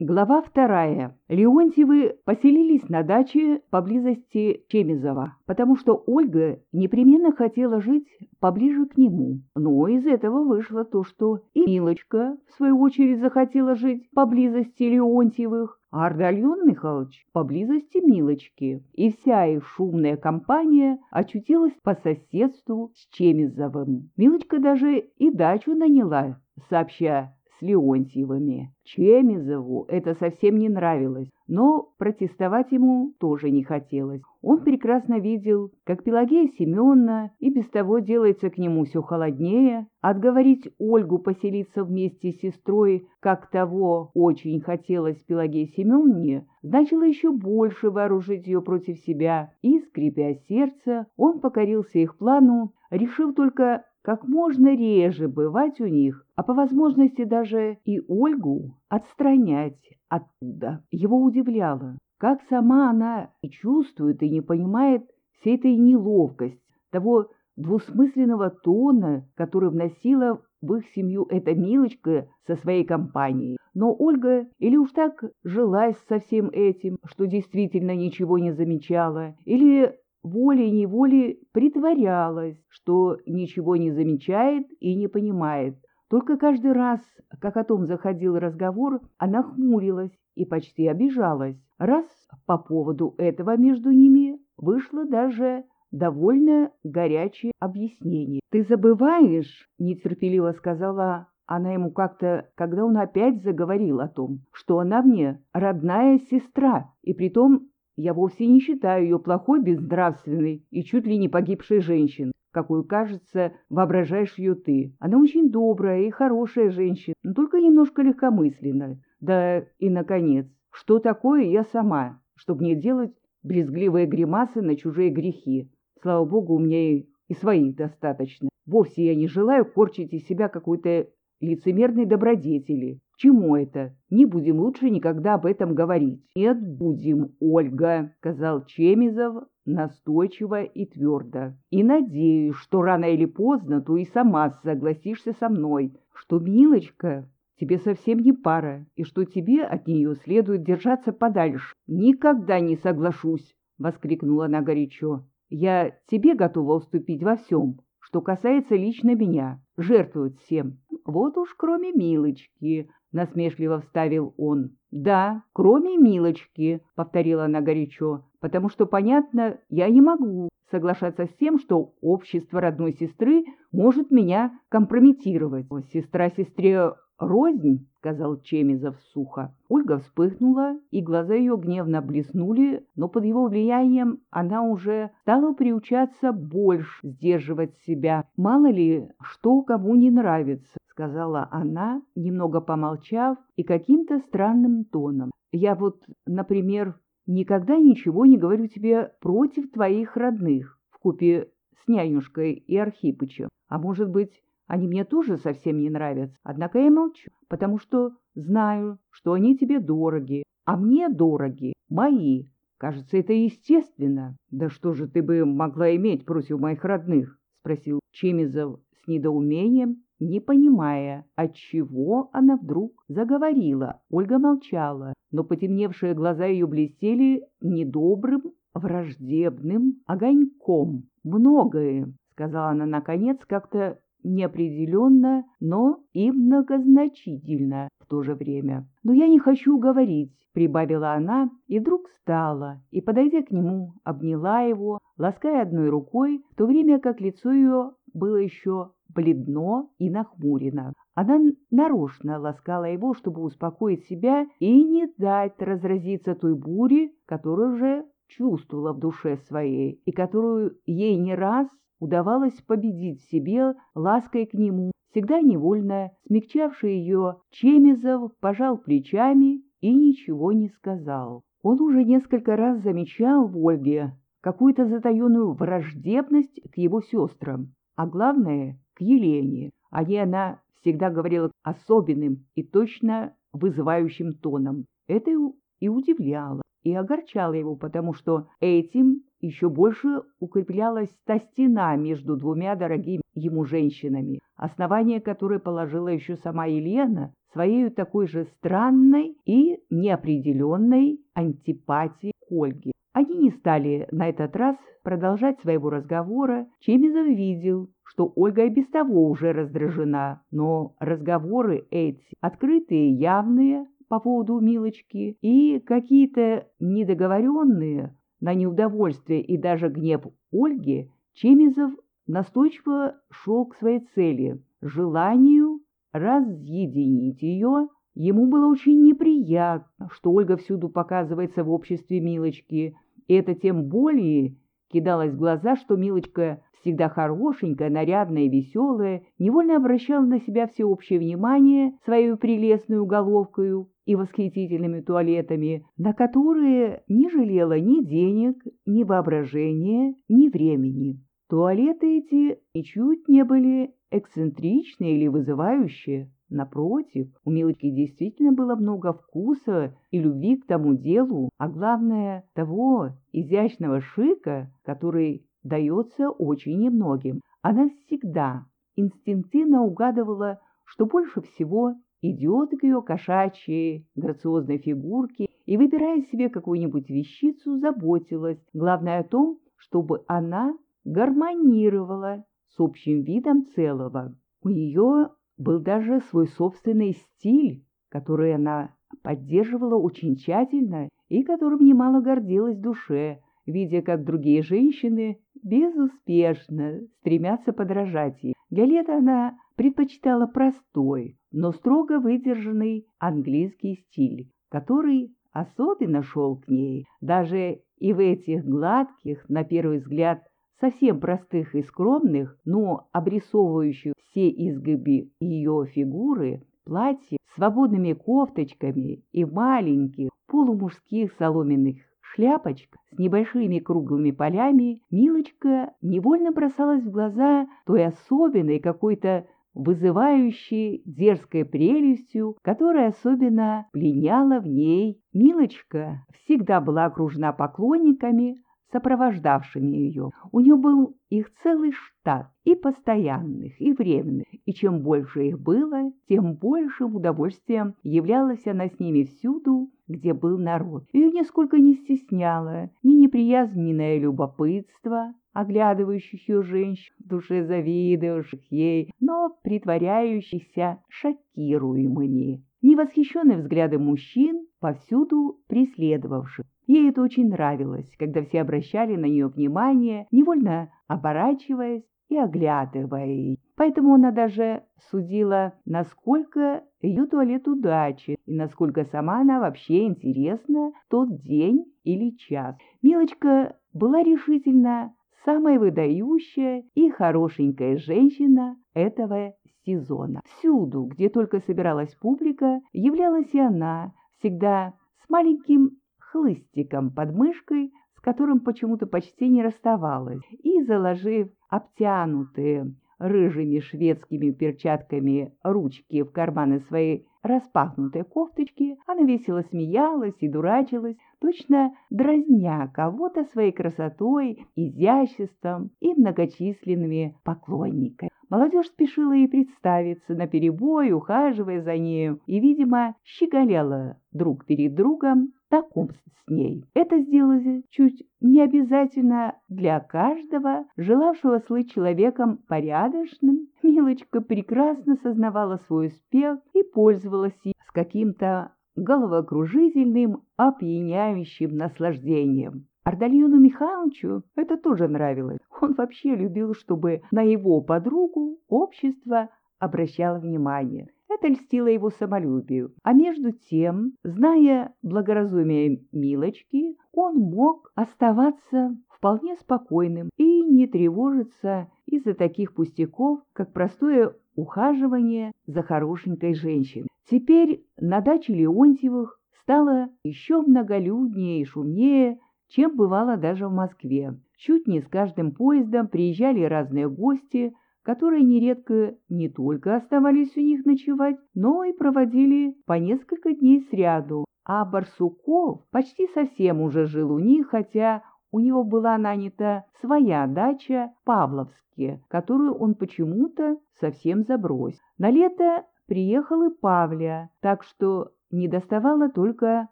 Глава вторая. Леонтьевы поселились на даче поблизости Чемизова, потому что Ольга непременно хотела жить поближе к нему. Но из этого вышло то, что и Милочка, в свою очередь, захотела жить поблизости Леонтьевых, а Ардальон Михайлович поблизости Милочки. И вся их шумная компания очутилась по соседству с Чемизовым. Милочка даже и дачу наняла, сообща с Леонтьевыми. Чемизову это совсем не нравилось, но протестовать ему тоже не хотелось. Он прекрасно видел, как Пелагея Семеновна и без того делается к нему все холоднее. Отговорить Ольгу поселиться вместе с сестрой, как того очень хотелось Пелагее Семеновне, значило еще больше вооружить ее против себя. И, скрипя сердце, он покорился их плану, решив только как можно реже бывать у них, а по возможности даже и Ольгу отстранять оттуда. Его удивляло, как сама она и чувствует, и не понимает всей этой неловкости, того двусмысленного тона, который вносила в их семью эта Милочка со своей компанией. Но Ольга или уж так жилась со всем этим, что действительно ничего не замечала, или волей-неволей притворялась, что ничего не замечает и не понимает. Только каждый раз, как о том заходил разговор, она хмурилась и почти обижалась. Раз по поводу этого между ними вышло даже довольно горячее объяснение. «Ты забываешь, — нетерпеливо сказала она ему как-то, когда он опять заговорил о том, что она мне родная сестра, и притом я вовсе не считаю ее плохой, безнравственной и чуть ли не погибшей женщиной, какую, кажется, воображаешь ее ты. Она очень добрая и хорошая женщина, но только немножко легкомысленная. Да и, наконец, что такое я сама, чтобы не делать брезгливые гримасы на чужие грехи? Слава богу, у меня и, и своих достаточно. Вовсе я не желаю корчить из себя какой-то лицемерной добродетели. Чему это? Не будем лучше никогда об этом говорить. Нет, будем, Ольга, сказал Чемизов настойчиво и твердо. И надеюсь, что рано или поздно ты и сама согласишься со мной, что Милочка тебе совсем не пара, и что тебе от нее следует держаться подальше. Никогда не соглашусь, — воскликнула она горячо. Я тебе готова уступить во всем, что касается лично меня, жертвовать всем. Вот уж кроме Милочки, — насмешливо вставил он. «Да, кроме Милочки», — повторила она горячо, «потому что, понятно, я не могу соглашаться с тем, что общество родной сестры может меня компрометировать. Сестра сестре рознь», — сказал Чемизов сухо. Ольга вспыхнула, и глаза ее гневно блеснули, но под его влиянием она уже стала приучаться больше сдерживать себя. Мало ли, что кому не нравится сказала она, немного помолчав и каким-то странным тоном. «Я вот, например, никогда ничего не говорю тебе против твоих родных в купе с нянюшкой и Архипычем. А может быть, они мне тоже совсем не нравятся. Однако я молчу, потому что знаю, что они тебе дороги, а мне дороги мои. Кажется, это естественно. Да что же ты бы могла иметь против моих родных? — спросил Чемизов с недоумением не понимая, от чего она вдруг заговорила. Ольга молчала, но потемневшие глаза ее блестели недобрым, враждебным огоньком. «Многое», — сказала она наконец, как-то неопределенно, но и многозначительно в то же время. «Но я не хочу говорить», — прибавила она, и вдруг встала, и, подойдя к нему, обняла его, лаская одной рукой, в то время как лицо ее было еще бледно и нахмурено. Она нарочно ласкала его, чтобы успокоить себя и не дать разразиться той буре, которую уже чувствовала в душе своей и которую ей не раз удавалось победить в себе лаской к нему, всегда невольно смягчавший ее, Чемизов пожал плечами и ничего не сказал. Он уже несколько раз замечал в Ольге какую-то затаенную враждебность к его сестрам, а главное к Елене. О ней она всегда говорила особенным и точно вызывающим тоном. Это и удивляло, и огорчало его, потому что этим еще больше укреплялась та стена между двумя дорогими ему женщинами, основание которой положила еще сама Елена своей такой же странной и неопределенной антипатии к Ольге. Они не стали на этот раз продолжать своего разговора. Чемизов видел, что Ольга и без того уже раздражена, но разговоры эти, открытые, явные, по поводу Милочки, и какие-то недоговоренные на неудовольствие и даже гнев Ольги, Чемизов настойчиво шел к своей цели, желанию разъединить ее. Ему было очень неприятно, что Ольга всюду показывается в обществе Милочки, и это тем более кидалось в глаза, что Милочка всегда хорошенькая, нарядная веселая, невольно обращала на себя всеобщее внимание своей прелестной головкою и восхитительными туалетами, на которые не жалела ни денег, ни воображения, ни времени. Туалеты эти ничуть не были эксцентричные или вызывающие. Напротив, у Милочки действительно было много вкуса и любви к тому делу, а главное, того изящного шика, который дается очень немногим. Она всегда инстинктивно угадывала, что больше всего идет к ее кошачьей грациозной фигурке и, выбирая себе какую-нибудь вещицу, заботилась, главное о том, чтобы она гармонировала с общим видом целого. У нее был даже свой собственный стиль, который она поддерживала очень тщательно и которым немало гордилась душе, видя, как другие женщины безуспешно стремятся подражать ей. Для лета она предпочитала простой, но строго выдержанный английский стиль, который особенно шел к ней, даже и в этих гладких, на первый взгляд, совсем простых и скромных, но обрисовывающих все изгиби ее фигуры, платье с свободными кофточками и маленьких полумужских соломенных шляпочка с небольшими круглыми полями, Милочка невольно бросалась в глаза той особенной какой-то вызывающей дерзкой прелестью, которая особенно пленяла в ней. Милочка всегда была окружена поклонниками, сопровождавшими ее. У нее был их целый штат, и постоянных, и временных, и чем больше их было, тем большим удовольствием являлась она с ними всюду, где был народ. Ее нисколько не стесняло ни неприязненное любопытство, оглядывающих ее женщин, в душе завидовавших ей, но притворяющихся шокируемыми, ни восхищенные взгляды мужчин, повсюду преследовавших. Ей это очень нравилось, когда все обращали на нее внимание, невольно оборачиваясь и оглядывая. Поэтому она даже судила, насколько ее туалет удачи и насколько сама она вообще интересна тот день или час. Милочка была решительно самая выдающая и хорошенькая женщина этого сезона. Всюду, где только собиралась публика, являлась и она, всегда с маленьким хлыстиком под мышкой, с которым почему-то почти не расставалась, и, заложив обтянутые рыжими шведскими перчатками ручки в карманы своей распахнутой кофточки, она весело смеялась и дурачилась, точно дразня кого-то своей красотой, изяществом и многочисленными поклонниками. Молодежь спешила ей представиться наперебой, ухаживая за нею, и, видимо, щеголяла друг перед другом знакомств с ней. Это сделали чуть не обязательно для каждого, желавшего слыть человеком порядочным. Милочка прекрасно сознавала свой успех и пользовалась с каким-то головокружительным, опьяняющим наслаждением. Ардальону Михайловичу это тоже нравилось. Он вообще любил, чтобы на его подругу общество обращало внимание. Это льстило его самолюбию. А между тем, зная благоразумие Милочки, он мог оставаться вполне спокойным и не тревожиться из-за таких пустяков, как простое ухаживание за хорошенькой женщиной. Теперь на даче Леонтьевых стало еще многолюднее и шумнее, чем бывало даже в Москве. Чуть не с каждым поездом приезжали разные гости – которые нередко не только оставались у них ночевать, но и проводили по несколько дней сряду. А Барсуков почти совсем уже жил у них, хотя у него была нанята своя дача в Павловске, которую он почему-то совсем забросил. На лето приехал и Павля, так что не доставало только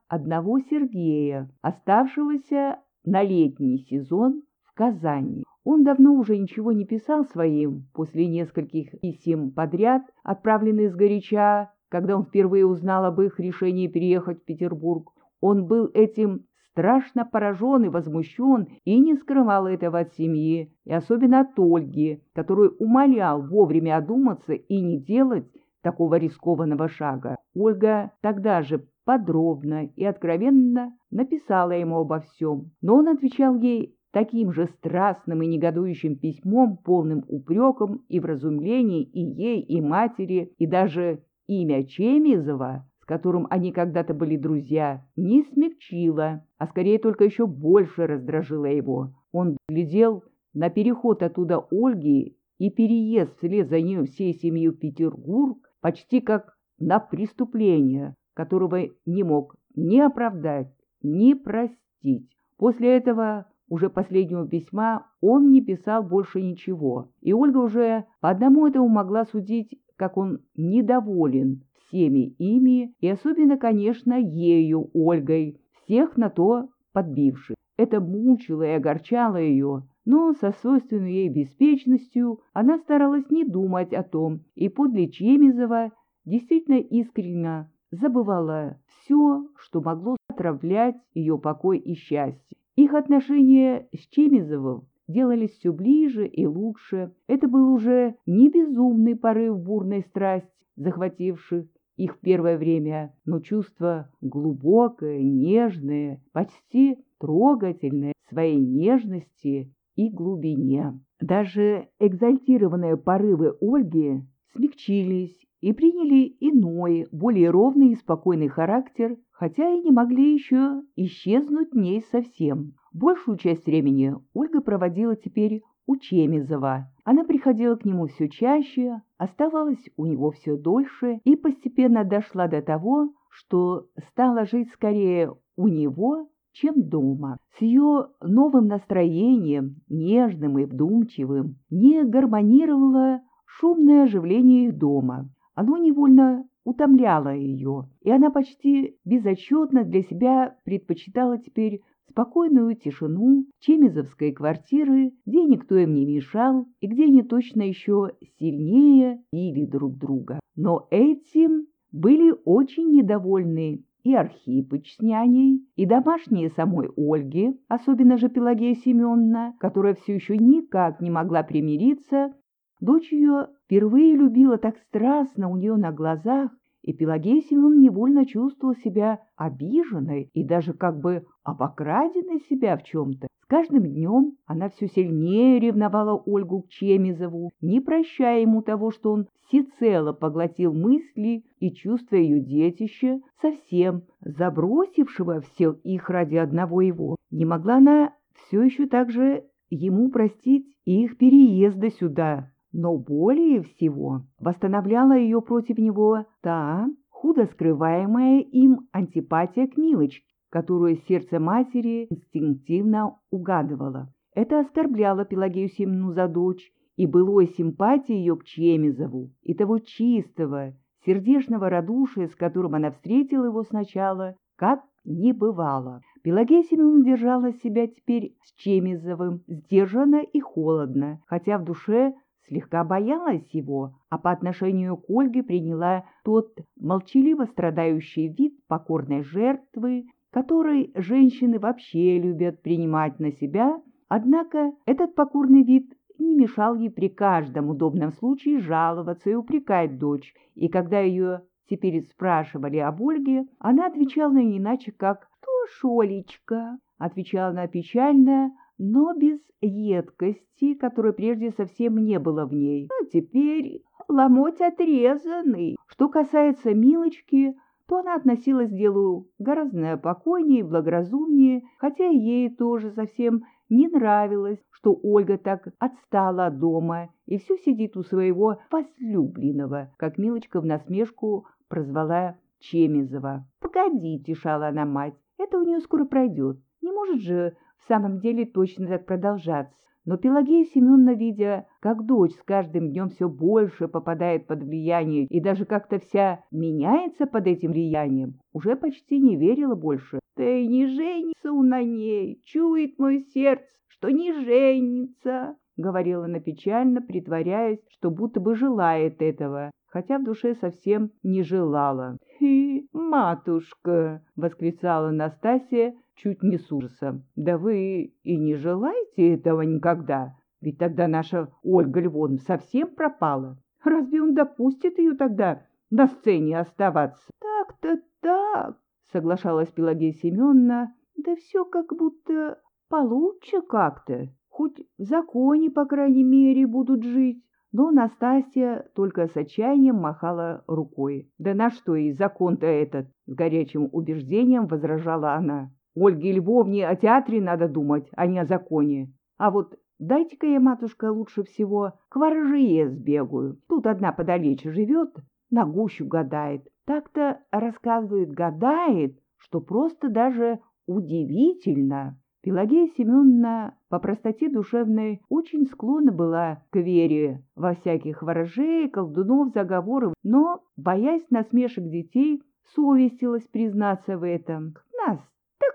одного Сергея, оставшегося на летний сезон Казани. Он давно уже ничего не писал своим после нескольких писем подряд, отправленных сгоряча, когда он впервые узнал об их решении переехать в Петербург. Он был этим страшно поражен и возмущен и не скрывал этого от семьи, и особенно от Ольги, которую умолял вовремя одуматься и не делать такого рискованного шага. Ольга тогда же подробно и откровенно написала ему обо всем, но он отвечал ей таким же страстным и негодующим письмом, полным упреком и вразумлений и ей, и матери, и даже имя Чемизова, с которым они когда-то были друзья, не смягчило, а скорее только еще больше раздражило его. Он глядел на переход оттуда Ольги и переезд вслед за нею всей семьи в Петербург почти как на преступление, которого не мог ни оправдать, ни простить. После этого уже последнего письма он не писал больше ничего, и Ольга уже по одному этому могла судить, как он недоволен всеми ими, и особенно, конечно, ею, Ольгой, всех на то подбивших. Это мучило и огорчало ее, но со свойственной ей беспечностью она старалась не думать о том, и подле Чемизова действительно искренне забывала все, что могло отравлять ее покой и счастье. Их отношения с Чемизовым делались все ближе и лучше. Это был уже не безумный порыв бурной страсти, захвативших их в первое время, но чувство глубокое, нежное, почти трогательное своей нежности и глубине. Даже экзальтированные порывы Ольги смягчились и приняли иной, более ровный и спокойный характер, хотя и не могли еще исчезнуть ней совсем. Большую часть времени Ольга проводила теперь у Чемизова. Она приходила к нему все чаще, оставалась у него все дольше и постепенно дошла до того, что стала жить скорее у него, чем дома. С ее новым настроением, нежным и вдумчивым, не гармонировало шумное оживление их дома. Оно невольно утомляло ее, и она почти безотчетно для себя предпочитала теперь спокойную тишину чемизовской квартиры, где никто им не мешал и где они точно еще сильнее или друг друга. Но этим были очень недовольны и Архипыч с няней, и домашние самой Ольги, особенно же Пелагея Семеновна, которая все еще никак не могла примириться. Дочь ее впервые любила так страстно у нее на глазах, и Пелагея Семеновна невольно чувствовала себя обиженной и даже как бы обокраденной себя в чем-то. С каждым днем она все сильнее ревновала Ольгу к Чемизову, не прощая ему того, что он всецело поглотил мысли и чувства ее детища, совсем забросившего всех их ради одного его. Не могла она все еще также ему простить и их переезда сюда, но более всего восстановляла ее против него та худо скрываемая им антипатия к Милочке, которую сердце матери инстинктивно угадывало. Это оскорбляло Пелагею Семену за дочь, и былой симпатии ее к Чемизову, и того чистого, сердечного радушия, с которым она встретила его сначала, как не бывало. Пелагея Семеновна держала себя теперь с Чемизовым сдержанно и холодно, хотя в душе слегка боялась его, а по отношению к Ольге приняла тот молчаливо страдающий вид покорной жертвы, который женщины вообще любят принимать на себя, однако этот покорный вид не мешал ей при каждом удобном случае жаловаться и упрекать дочь, и когда ее теперь спрашивали об Ольге, она отвечала не иначе, как «То, Шолечка», отвечала она печально, но без едкости, которой прежде совсем не было в ней. А теперь ломоть отрезанный. Что касается Милочки, то она относилась к делу гораздо покойнее и благоразумнее, хотя ей тоже совсем не нравилось, что Ольга так отстала от дома и все сидит у своего возлюбленного, как Милочка в насмешку прозвала Чемизова. «Погоди», — тешала она мать, — «это у нее скоро пройдет. Не может же в самом деле точно так продолжаться. Но Пелагея Семеновна, видя, как дочь с каждым днем все больше попадает под влияние и даже как-то вся меняется под этим влиянием, уже почти не верила больше. «Да и не женится он на ней, чует мое сердце, что не женится», — говорила она печально, притворяясь, что будто бы желает этого, хотя в душе совсем не желала. «И, матушка!» — восклицала Настасья, чуть не с ужасом. «Да вы и не желаете этого никогда, ведь тогда наша Ольга Львовна совсем пропала. Разве он допустит ее тогда на сцене оставаться?» «Так-то так!» — соглашалась Пелагея Семеновна. «Да все как будто получше как-то, хоть в законе, по крайней мере, будут жить». Но Настасья только с отчаянием махала рукой. «Да на что и закон-то этот!» — с горячим убеждением возражала она. Ольге Львовне о театре надо думать, а не о законе. А вот дайте-ка я, матушка, лучше всего к ворожее сбегаю. Тут одна подалече живет, на гущу гадает. Так-то, рассказывает, гадает, что просто даже удивительно. Пелагея Семеновна по простоте душевной очень склонна была к вере во всяких ворожей, колдунов, заговоров, но, боясь насмешек детей, совестилась признаться в этом. Нас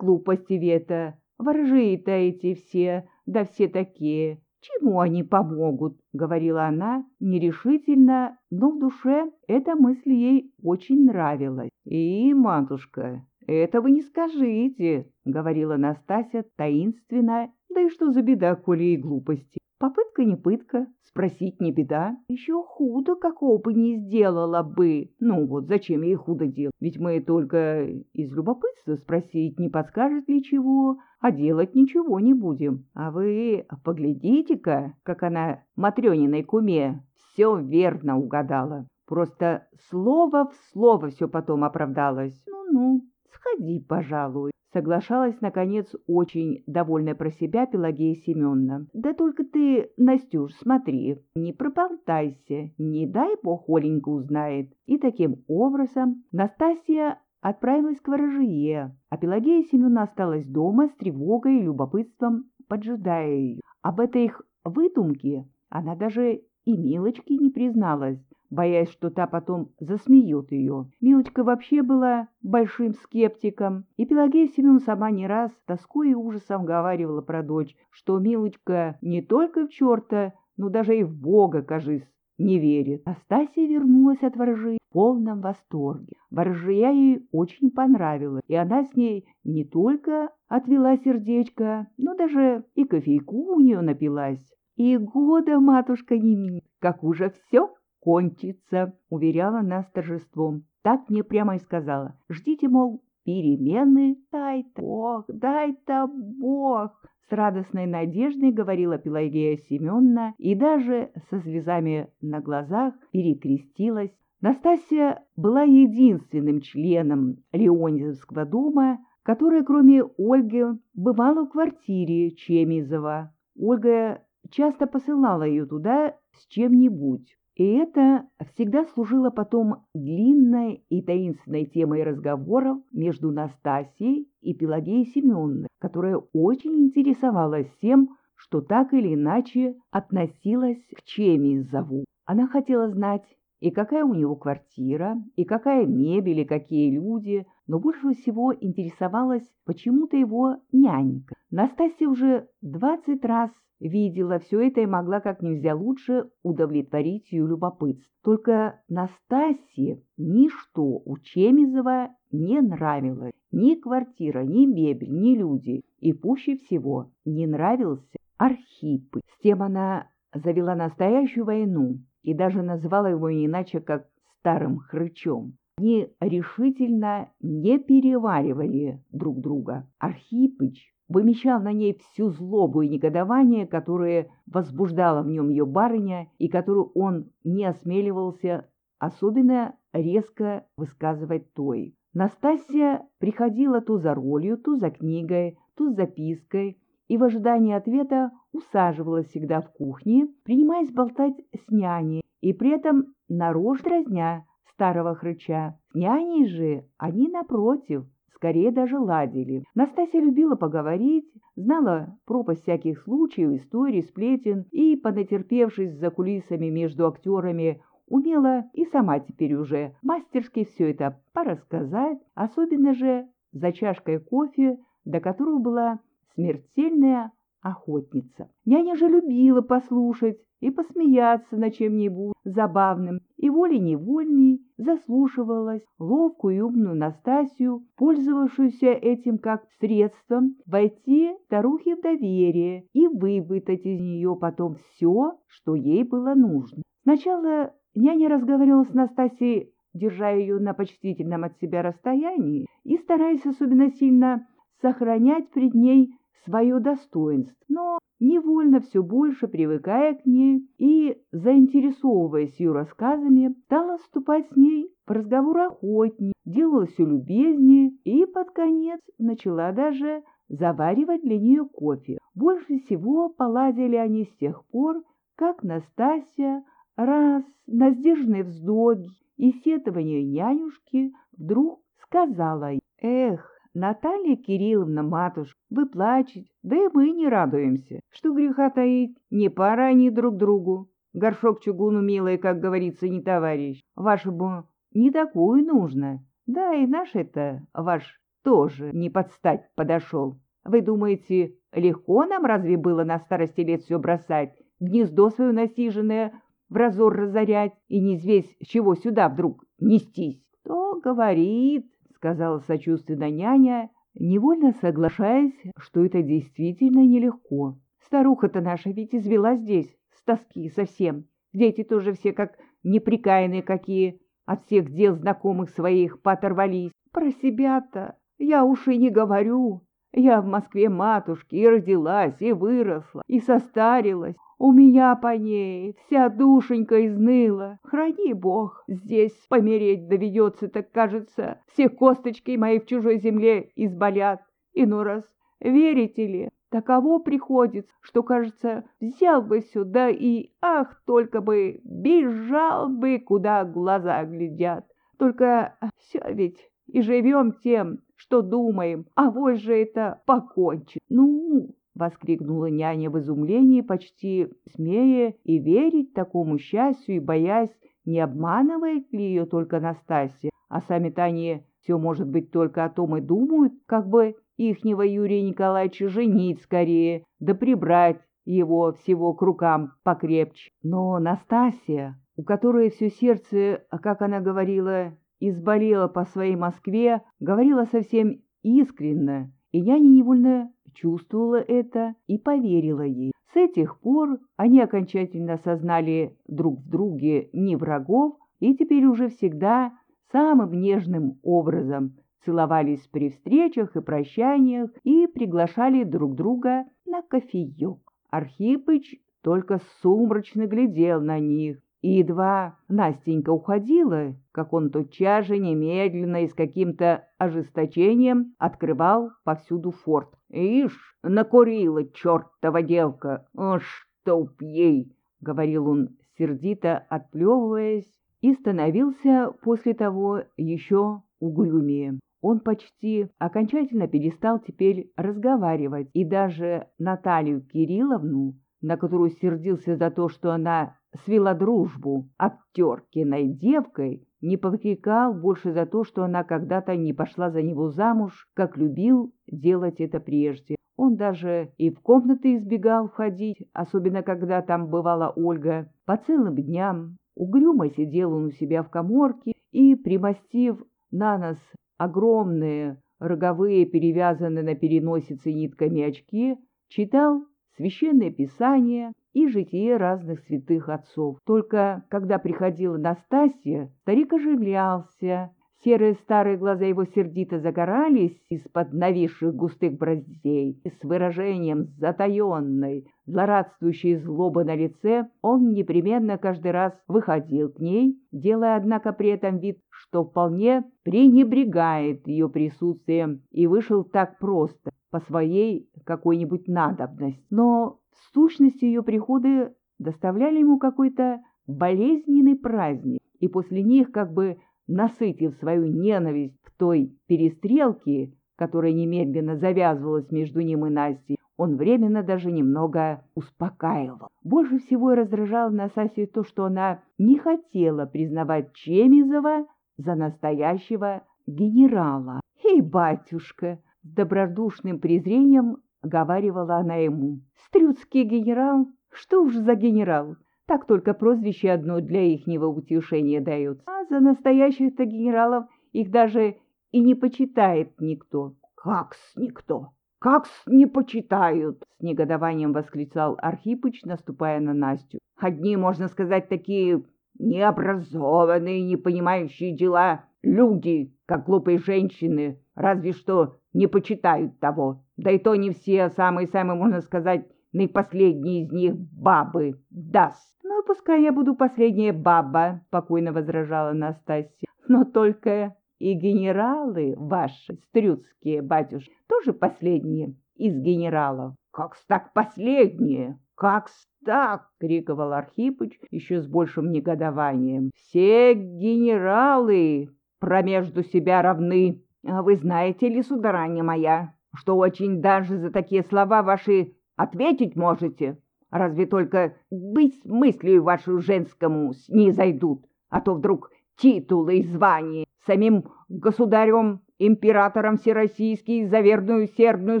глупости вета. Воржи-то эти все, да все такие. Чему они помогут? — говорила она нерешительно, но в душе эта мысль ей очень нравилась. — И, матушка, этого не скажите, — говорила Настасья таинственно. Да и что за беда, коли и глупости? Попытка не пытка, спросить не беда. Еще худо какого бы не сделала бы. Ну вот, зачем ей худо делать? Ведь мы только из любопытства спросить, не подскажет ли чего, а делать ничего не будем. А вы поглядите-ка, как она Матрёниной куме все верно угадала. Просто слово в слово все потом оправдалось. Ну-ну, сходи, пожалуй. Соглашалась, наконец, очень довольная про себя Пелагея Семеновна. «Да только ты, Настюш, смотри, не проболтайся, не дай бог Оленька узнает». И таким образом Настасья отправилась к ворожье, а Пелагея Семеновна осталась дома с тревогой и любопытством, поджидая ее. Об этой их выдумке она даже и Милочке не призналась, боясь, что та потом засмеет ее. Милочка вообще была большим скептиком, и Пелагея Семеновна сама не раз тоской и ужасом говаривала про дочь, что Милочка не только в черта, но даже и в Бога, кажись, не верит. Астасия вернулась от воржи в полном восторге. Воржия ей очень понравилась, и она с ней не только отвела сердечко, но даже и кофейку у нее напилась. И года матушка не как уже все кончится, — уверяла нас торжеством. Так мне прямо и сказала. Ждите, мол, перемены. Дай-то Бог, дай-то Бог. С радостной надеждой говорила Пелагея Семеновна и даже со слезами на глазах перекрестилась. Настасья была единственным членом Леонидовского дома, которая, кроме Ольги, бывала в квартире Чемизова. Ольга часто посылала ее туда с чем-нибудь. И это всегда служило потом длинной и таинственной темой разговоров между Настасьей и Пелагеей Семеновной, которая очень интересовалась тем, что так или иначе относилась к Чемизову. Она хотела знать, и какая у него квартира, и какая мебель, и какие люди, но больше всего интересовалась почему-то его нянька. Настасья уже двадцать раз видела все это и могла как нельзя лучше удовлетворить ее любопытство. Только Настасье ничто у Чемизова не нравилось. Ни квартира, ни мебель, ни люди. И пуще всего не нравился Архипы. С тем она завела настоящую войну и даже назвала его не иначе, как старым хрычом. Они решительно не переваривали друг друга. Архипыч вымещал на ней всю злобу и негодование, которое возбуждала в нем ее барыня и которую он не осмеливался особенно резко высказывать той. Настасья приходила то за ролью, то за книгой, то с запиской, и в ожидании ответа усаживалась всегда в кухне, принимаясь болтать с няней, и при этом нарочно дразня старого хрыча. С няней же они, напротив, скорее даже ладили. Настасья любила поговорить, знала пропасть всяких случаев, историй, сплетен и, понатерпевшись за кулисами между актерами, умела и сама теперь уже мастерски все это порассказать, особенно же за чашкой кофе, до которого была смертельная охотница. Няня же любила послушать и посмеяться над чем-нибудь забавным, и волей-невольней заслушивалась ловкую и умную Настасью, пользовавшуюся этим как средством войти старухе в доверие и выпытать из нее потом все, что ей было нужно. Сначала няня разговаривала с Настасьей, держа ее на почтительном от себя расстоянии и стараясь особенно сильно сохранять пред ней свое достоинство, но невольно все больше привыкая к ней и, заинтересовываясь ее рассказами, стала вступать с ней в разговор охотней, делала все любезнее и под конец начала даже заваривать для нее кофе. Больше всего поладили они с тех пор, как Настасья раз на сдержанные вздохи и сетования нянюшки вдруг сказала «Эх, Наталья Кирилловна, матушка, вы плачете, да и мы не радуемся. Что греха таить, не пара они друг другу. Горшок чугуну, милый, как говорится, не товарищ. Вашему не такую нужно. Да и наш это, ваш, тоже не подстать подошел. Вы думаете, легко нам разве было на старости лет все бросать, гнездо свое насиженное в разор разорять и неизвесть, с чего сюда вдруг нестись? Кто говорит, сказала сочувственно няня, невольно соглашаясь, что это действительно нелегко. Старуха-то наша ведь извела здесь, с тоски совсем. Дети тоже все как неприкаянные какие, от всех дел знакомых своих поторвались. Про себя-то я уж и не говорю. Я в Москве матушки и родилась, и выросла, и состарилась. У меня по ней вся душенька изныла. Храни Бог, здесь помереть доведется, так кажется, все косточки мои в чужой земле изболят. Иной раз, верите ли, таково приходится, что, кажется, взял бы сюда и, ах, только бы бежал бы, куда глаза глядят. Только все ведь и живем тем, что думаем, а вот же это покончит. Ну, воскликнула няня в изумлении, почти смея и верить такому счастью и боясь, не обманывает ли ее только Настасья, а сами-то они все, может быть, только о том и думают, как бы ихнего Юрия Николаевича женить скорее, да прибрать его всего к рукам покрепче. Но Настасья, у которой все сердце, как она говорила, изболела по своей Москве, говорила совсем искренно, и няня невольно чувствовала это и поверила ей. С этих пор они окончательно осознали друг в друге не врагов и теперь уже всегда самым нежным образом целовались при встречах и прощаниях и приглашали друг друга на кофеек. Архипыч только сумрачно глядел на них, и едва Настенька уходила, как он тотчас же немедленно и с каким-то ожесточением открывал повсюду форт. «Ишь, накурила чертова девка! О, чтоб ей!» — говорил он, сердито отплевываясь, и становился после того еще угрюмее. Он почти окончательно перестал теперь разговаривать, и даже Наталью Кирилловну, на которую сердился за то, что она свела дружбу актеркиной девкой, не попрекал больше за то, что она когда-то не пошла за него замуж, как любил делать это прежде. Он даже и в комнаты избегал входить, особенно когда там бывала Ольга. По целым дням угрюмо сидел он у себя в коморке и, примостив на нос огромные роговые, перевязанные на переносице нитками очки, читал священное писание и житие разных святых отцов. Только когда приходила Настасья, старик оживлялся, серые старые глаза его сердито загорались из-под нависших густых браздей, и с выражением затаенной, злорадствующей злобы на лице, он непременно каждый раз выходил к ней, делая, однако, при этом вид, что вполне пренебрегает ее присутствием, и вышел так просто, по своей какой-нибудь надобности. Но сущности ее приходы доставляли ему какой-то болезненный праздник, и после них, как бы насытив свою ненависть в той перестрелки, которая немедленно завязывалась между ним и Настей, он временно даже немного успокаивал. Больше всего раздражало Настасью то, что она не хотела признавать Чемизова за настоящего генерала. «Эй, батюшка!» — с добродушным презрением говаривала она ему. «Стрюцкий генерал? Что уж за генерал? Так только прозвище одно для ихнего утешения дается. А за настоящих-то генералов их даже и не почитает никто». «Как-с никто? Как-с не почитают?» — с негодованием восклицал Архипыч, наступая на Настю. «Одни, можно сказать, такие необразованные, не понимающие дела люди, как глупые женщины, разве что не почитают того. Да и то не все, а самые-самые, можно сказать, наипоследние из них бабы. Даст. Ну и пускай я буду последняя баба, покойно возражала Настасья. Но только и генералы ваши, стрюцкие, батюшки, тоже последние из генералов. Как так последние? Как так? — криковал Архипыч еще с большим негодованием. Все генералы промежду себя равны. А вы знаете ли, сударыня моя, что очень даже за такие слова ваши ответить можете? Разве только быть мыслью вашу женскому снизойдут, а то вдруг титулы и звания самим государем, императором всероссийский за верную сердную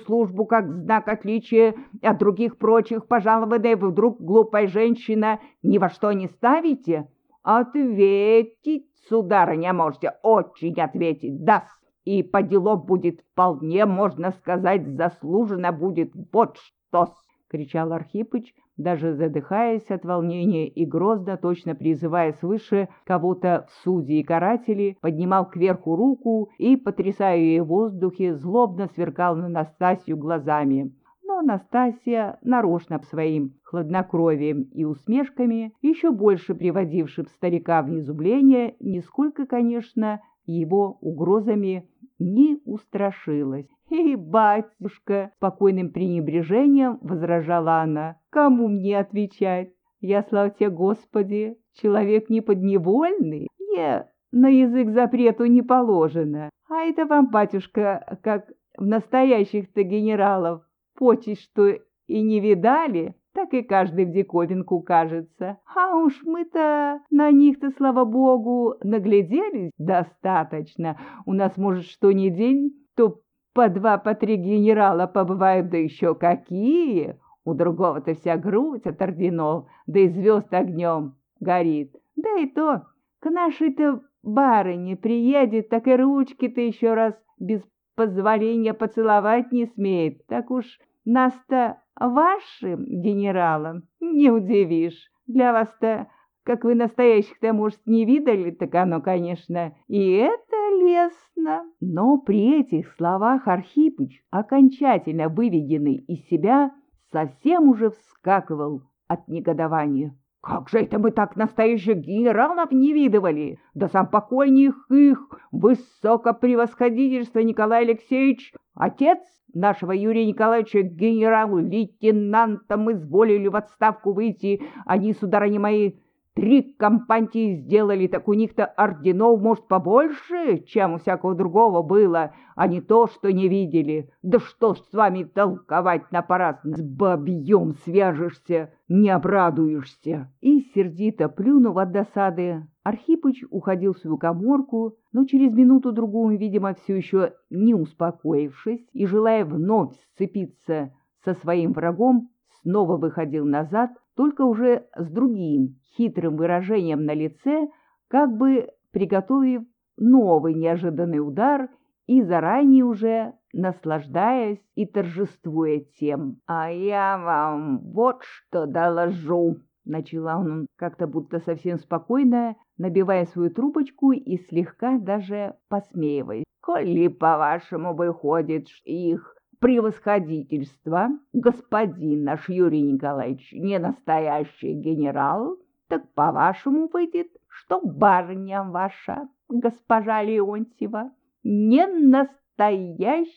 службу как знак отличия от других прочих пожалованной вы вдруг, глупая женщина, ни во что не ставите? Ответить, сударыня, можете очень ответить, даст. И по делу будет вполне, можно сказать, заслуженно будет вот что-с. — кричал Архипыч, даже задыхаясь от волнения и грозно, точно призывая свыше кого-то в судьи и каратели, поднимал кверху руку и, потрясая ее в воздухе, злобно сверкал на Настасью глазами. Но Настасья, нарочно своим хладнокровием и усмешками, еще больше приводившим старика в изумление, нисколько, конечно, его угрозами не устрашилась. «Эй, батюшка!» — спокойным пренебрежением возражала она. «Кому мне отвечать? Я, слава тебе, Господи, человек не подневольный, мне на язык запрету не положено. А это вам, батюшка, как в настоящих-то генералов, почесть, что и не видали, так и каждый в диковинку кажется. А уж мы-то на них-то, слава богу, нагляделись достаточно. У нас, может, что ни день, то по два, по три генерала побывают, да еще какие! У другого-то вся грудь от орденов, да и звезд огнем горит. Да и то, к нашей-то барыне приедет, так и ручки-то еще раз без позволения поцеловать не смеет. Так уж нас-то вашим генералом не удивишь. Для вас-то, как вы настоящих-то, может, не видали, так оно, конечно, и это лестно. Но при этих словах Архипыч, окончательно выведенный из себя, совсем уже вскакивал от негодования. «Как же это мы так настоящих генералов не видывали? Да сам покойник их, высокопревосходительство Николай Алексеевич, отец нашего Юрия Николаевича генерал-лейтенантом изволили в отставку выйти, они, сударыня мои, Три компании сделали, так у них-то орденов, может, побольше, чем у всякого другого было, а не то, что не видели. Да что ж с вами толковать напрасно? С бабьем свяжешься, не обрадуешься. И, сердито плюнув от досады, Архипыч уходил в свою коморку, но через минуту-другую, видимо, все еще не успокоившись и желая вновь сцепиться со своим врагом, снова выходил назад, только уже с другим хитрым выражением на лице, как бы приготовив новый неожиданный удар и заранее уже наслаждаясь и торжествуя тем. «А я вам вот что доложу!» Начала он как-то будто совсем спокойно, набивая свою трубочку и слегка даже посмеиваясь. «Коли, по-вашему, выходит их превосходительство, господин наш Юрий Николаевич не настоящий генерал, так, по-вашему, выйдет, что барыня ваша, госпожа Леонтьева, не настоящая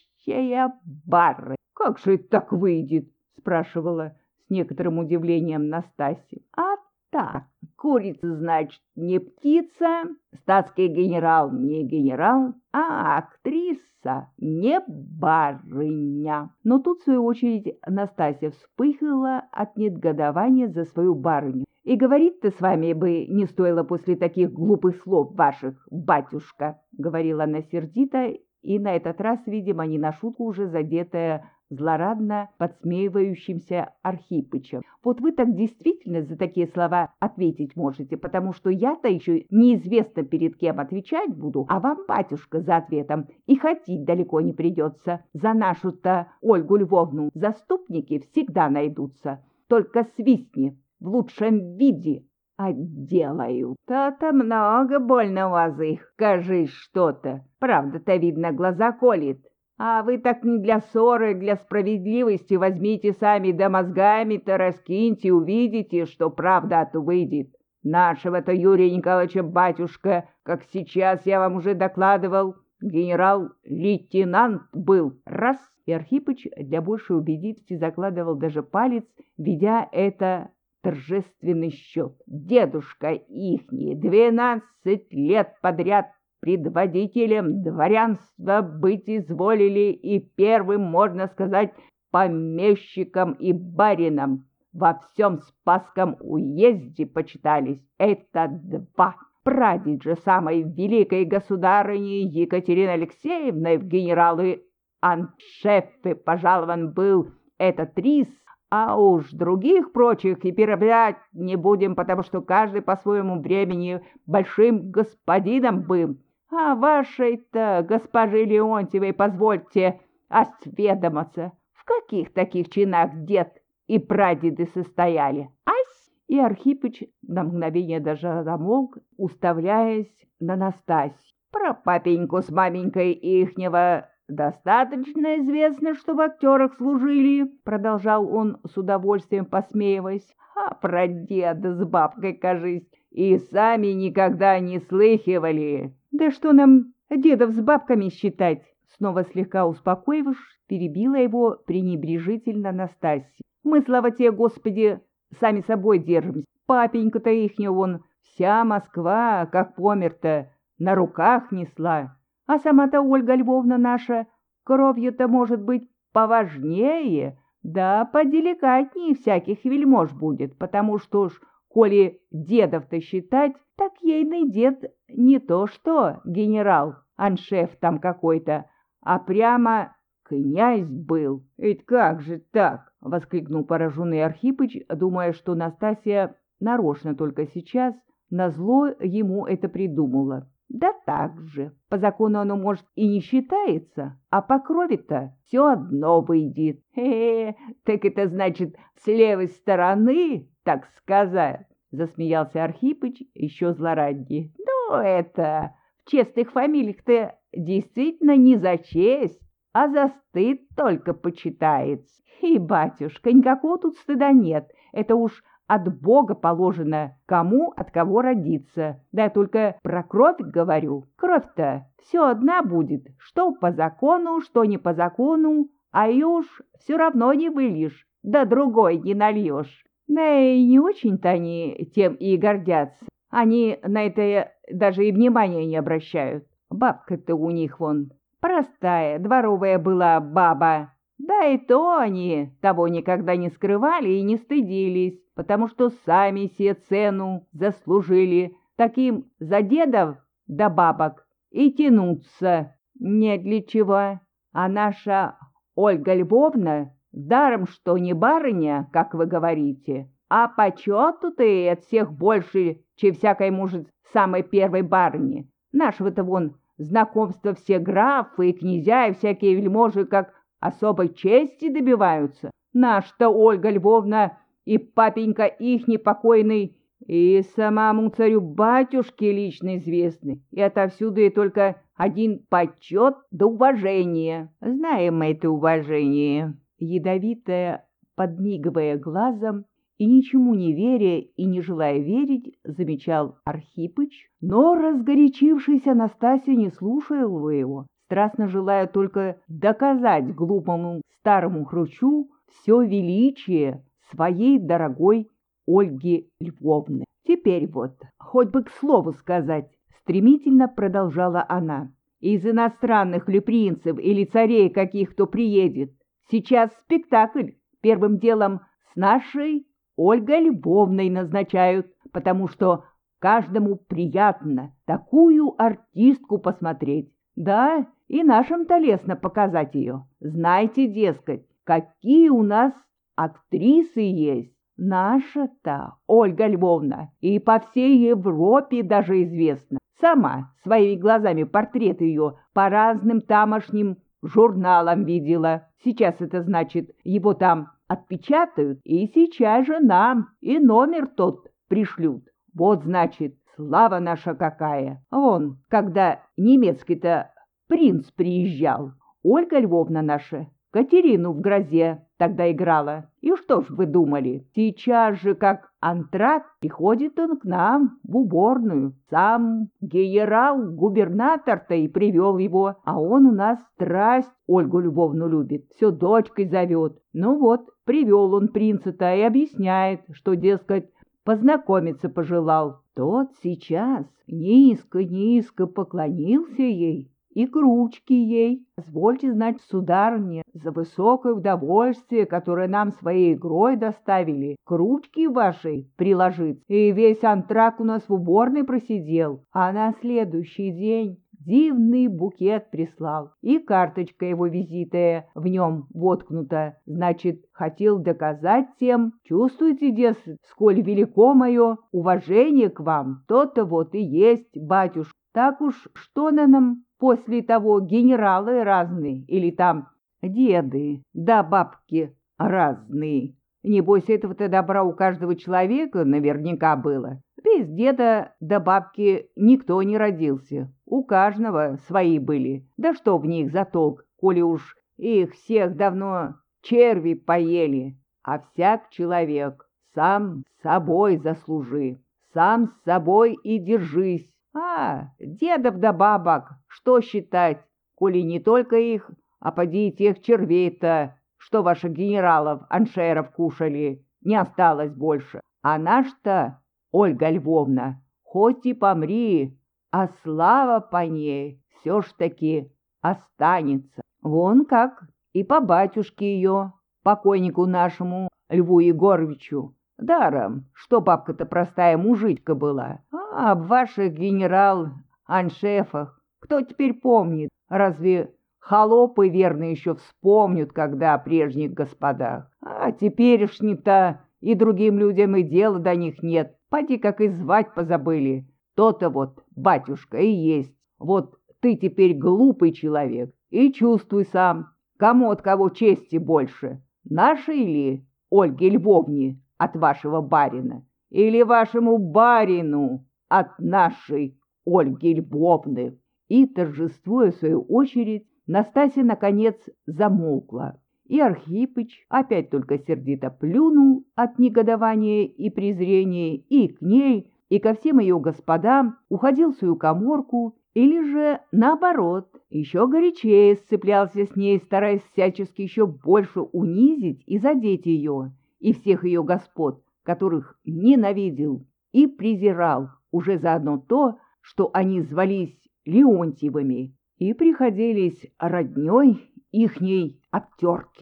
барыня. — Как же это так выйдет? — спрашивала с некоторым удивлением Настасья. — А так, Курица, значит, не птица, статский генерал не генерал, а актриса не барыня. Но тут, в свою очередь, Настасья вспыхнула от негодования за свою барыню. И говорить-то с вами бы не стоило после таких глупых слов ваших, батюшка, — говорила она сердито, и на этот раз, видимо, не на шутку уже задетая злорадно подсмеивающимся Архипычем. Вот вы так действительно за такие слова ответить можете, потому что я-то еще неизвестно перед кем отвечать буду, а вам, батюшка, за ответом и ходить далеко не придется. За нашу-то Ольгу Львовну заступники всегда найдутся. Только свистни в лучшем виде отделают. То-то много больно у вас их, кажись что-то. Правда-то, видно, глаза колет. А вы так не для ссоры, для справедливости возьмите сами да мозгами-то раскиньте, увидите, что правда-то выйдет. Нашего-то Юрия Николаевича батюшка, как сейчас я вам уже докладывал, генерал-лейтенант был. Раз. И Архипыч для большей убедительности закладывал даже палец, ведя это торжественный счет. Дедушка ихний двенадцать лет подряд предводителем дворянства быть изволили и первым, можно сказать, помещиком и барином. Во всем Спасском уезде почитались. Это два. Прадед же самой великой государыни Екатерины Алексеевны в генералы аншефы пожалован был это трис, а уж других прочих и переблять не будем, потому что каждый по своему времени большим господином был. А вашей-то, госпожи Леонтьевой, позвольте осведоматься, в каких таких чинах дед и прадеды состояли? Ась! И Архипыч на мгновение даже замолк, уставляясь на Настасью. Про папеньку с маменькой ихнего достаточно известно, что в актерах служили, продолжал он с удовольствием посмеиваясь. А про деда с бабкой, кажись, и сами никогда не слыхивали. Да что нам дедов с бабками считать? Снова слегка успокоившись, перебила его пренебрежительно Настасья. Мы, слава тебе, Господи, сами собой держимся. Папенька-то ихня вон, вся Москва, как помер-то, на руках несла. А сама-то Ольга Львовна наша кровью-то, может быть, поважнее, да поделикатнее всяких вельмож будет, потому что ж, коли дедов-то считать, так ейный дед не то что генерал, аншеф там какой-то, а прямо князь был. — Ведь как же так? — воскликнул пораженный Архипыч, думая, что Настасья нарочно только сейчас назло ему это придумала. Да так же. По закону оно, может, и не считается, а по крови-то все одно выйдет. Э, так это значит, с левой стороны, так сказать. — засмеялся Архипыч еще злораднее. «Ну, это в честных фамилиях-то действительно не за честь, а за стыд только почитается. И, батюшка, никакого тут стыда нет. Это уж от Бога положено, кому от кого родиться. Да я только про кровь говорю. Кровь-то все одна будет, что по закону, что не по закону, а ее уж все равно не выльешь, да другой не нальешь. Да и не очень-то они тем и гордятся. Они на это даже и внимания не обращают. Бабка-то у них вон простая, дворовая была баба. Да и то они того никогда не скрывали и не стыдились, потому что сами себе цену заслужили. Таким за дедов да бабок и тянуться не для чего. А наша Ольга Львовна Даром, что не барыня, как вы говорите, а почету ты от всех больше, чем всякой, может, самой первой барыни. Нашего-то вон знакомства все графы и князья и всякие вельможи как особой чести добиваются. Наш-то Ольга Львовна и папенька их непокойный и самому царю-батюшке лично известны, и отовсюду и только один почет да уважение. Знаем мы это уважение ядовитая, подмигивая глазом и ничему не веря и не желая верить, замечал Архипыч, но разгорячившийся Настасья не слушала его, страстно желая только доказать глупому старому хручу все величие своей дорогой Ольги Львовны. Теперь вот, хоть бы к слову сказать, стремительно продолжала она. Из иностранных ли принцев или царей каких-то приедет. Сейчас спектакль. Первым делом с нашей Ольгой Львовной назначают, потому что каждому приятно такую артистку посмотреть. Да, и нашим-то лестно показать ее. Знаете, дескать, какие у нас актрисы есть. Наша-то, Ольга Львовна, и по всей Европе даже известна. Сама своими глазами портрет ее по разным тамошним журналам видела. Сейчас это значит, его там отпечатают, и сейчас же нам и номер тот пришлют. Вот значит, слава наша какая. Вон, когда немецкий-то принц приезжал, Ольга Львовна наша Катерину в грозе тогда играла. И что ж вы думали, сейчас же, как антракт, приходит он к нам в уборную. Сам генерал-губернатор-то и привел его, а он у нас страсть Ольгу Львовну любит, все дочкой зовет. Ну вот, привел он принца-то и объясняет, что, дескать, познакомиться пожелал. Тот сейчас низко-низко поклонился ей и к ручке ей. Позвольте знать, сударыня, за высокое удовольствие, которое нам своей игрой доставили, к ручке вашей приложить. И весь антрак у нас в уборной просидел, а на следующий день дивный букет прислал, и карточка его визита в нем воткнута. Значит, хотел доказать тем, чувствуете, дескать, сколь велико мое уважение к вам, то-то вот и есть, батюшка. Так уж что на нам После того генералы разные или там деды да бабки разные. Небось, этого-то добра у каждого человека наверняка было. Без деда да бабки никто не родился. У каждого свои были. Да что в них за толк, коли уж их всех давно черви поели. А всяк человек сам собой заслужи, сам с собой и держись. А, дедов да бабок, что считать, коли не только их, а поди и тех червей-то, что ваших генералов, аншеров кушали, не осталось больше. А наш-то, Ольга Львовна, хоть и помри, а слава по ней все ж таки останется. Вон как и по батюшке ее, покойнику нашему Льву Егоровичу. Даром, что бабка-то простая мужичка была. А об ваших генерал-аншефах кто теперь помнит? Разве холопы верно еще вспомнят, когда о прежних господах? А теперешним-то и другим людям и дела до них нет. Поди, как и звать позабыли. То-то вот, батюшка, и есть. Вот ты теперь глупый человек, и чувствуй сам, кому от кого чести больше, нашей или Ольге Львовне от вашего барина, или вашему барину от нашей Ольги Львовны. И, торжествуя в свою очередь, Настасья, наконец, замолкла. И Архипыч опять только сердито плюнул от негодования и презрения и к ней, и ко всем ее господам, уходил в свою коморку, или же, наоборот, еще горячее сцеплялся с ней, стараясь всячески еще больше унизить и задеть ее, и всех ее господ, которых ненавидел и презирал уже заодно то, что они звались Леонтьевыми и приходились роднёй ихней актерки.